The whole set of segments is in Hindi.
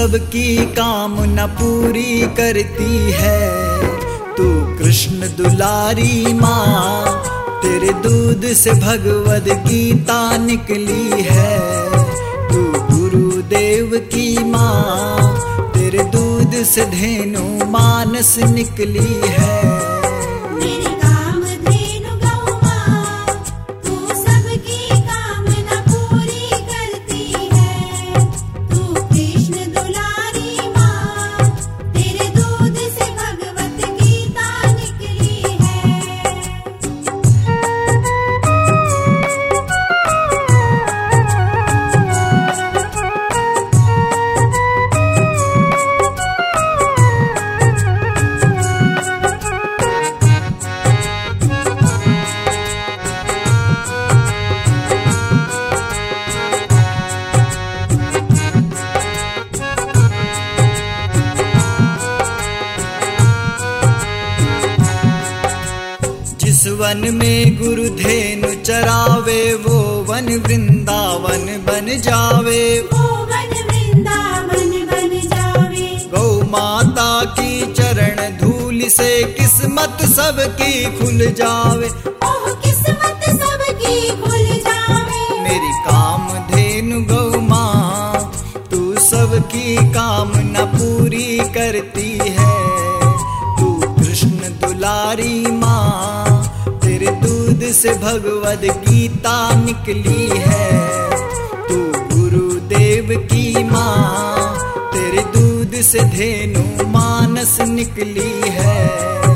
सबकी कामना पूरी करती है। तू कृष्ण दुलारी माँ, तेरे दूध से भगवद गीता निकली है। तू गुरुदेव की माँ, तेरे दूध से धेनु मानस निकली है। वन में गुरुधेनु चरावे वो वन वृंदावन बन जावे। वो वन वृंदावन बन जावे। गौ माता की चरण धूल से किस्मत सबकी खुल जावे। ओह किस्मत सबकी खुल जावे। मेरी काम धेनु गौ माँ तू सबकी कामना पूरी करती है। तू कृष्ण दुलारी माँ तेरे दूध से भगवद गीता निकली है। तू गुरुदेव की माँ, तेरे दूध से धेनु मानस निकली है।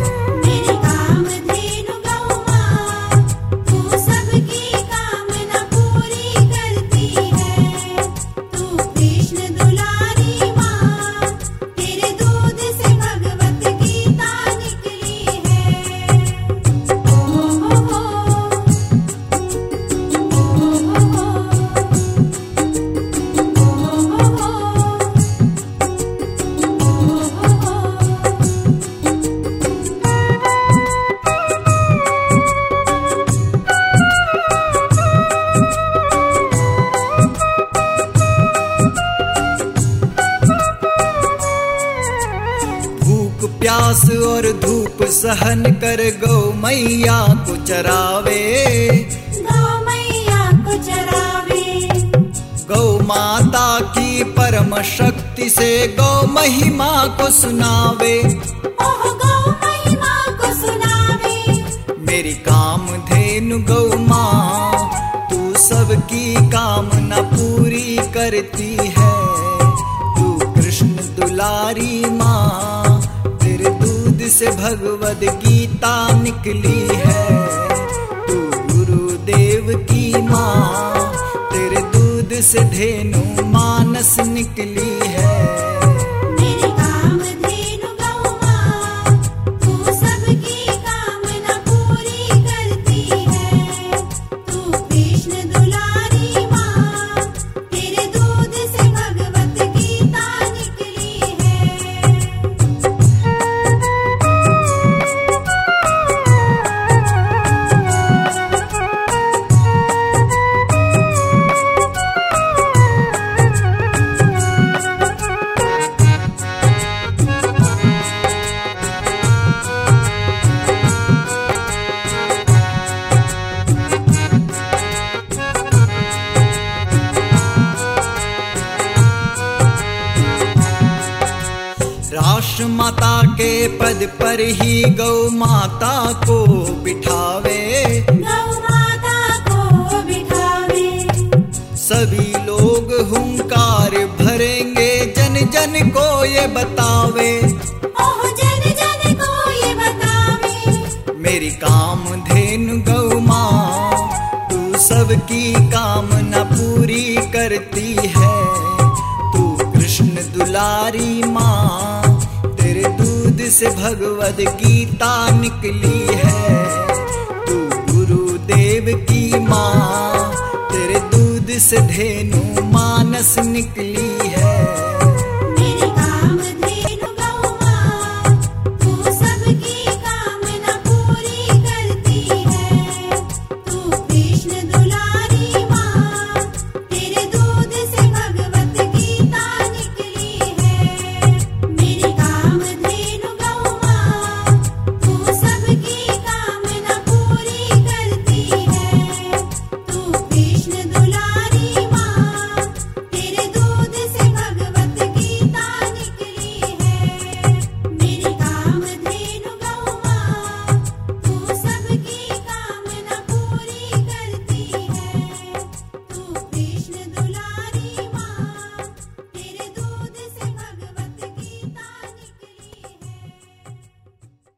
भूख प्यास और धूप सहन कर गौ मैया को चरावे। गौ मैया को चरावे। गौ माता की परम शक्ति से गौ महिमा को सुनावे। ओह गौ महिमा को सुनावे। मेरी काम धेनु गौ माँ तू सबकी कामना पूरी करती है। तू कृष्ण दुलारी माँ से भगवद गीता निकली है। तू गुरुदेव की माँ, तेरे दूध से धेनु मानस निकली माता के पद पर ही गौ माता को बिठावे। गौ माता को बिठावे। सभी लोग हुंकार भरेंगे जन जन को ये बतावे। ओह जन जन को ये बतावे। मेरी काम धेनु गौ माँ तू सबकी कामना पूरी करती है से भगवद गीता निकली है, तू गुरुदेव की माँ, तेरे दूध से धेनु मानस निकली है।